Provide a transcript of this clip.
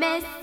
promise.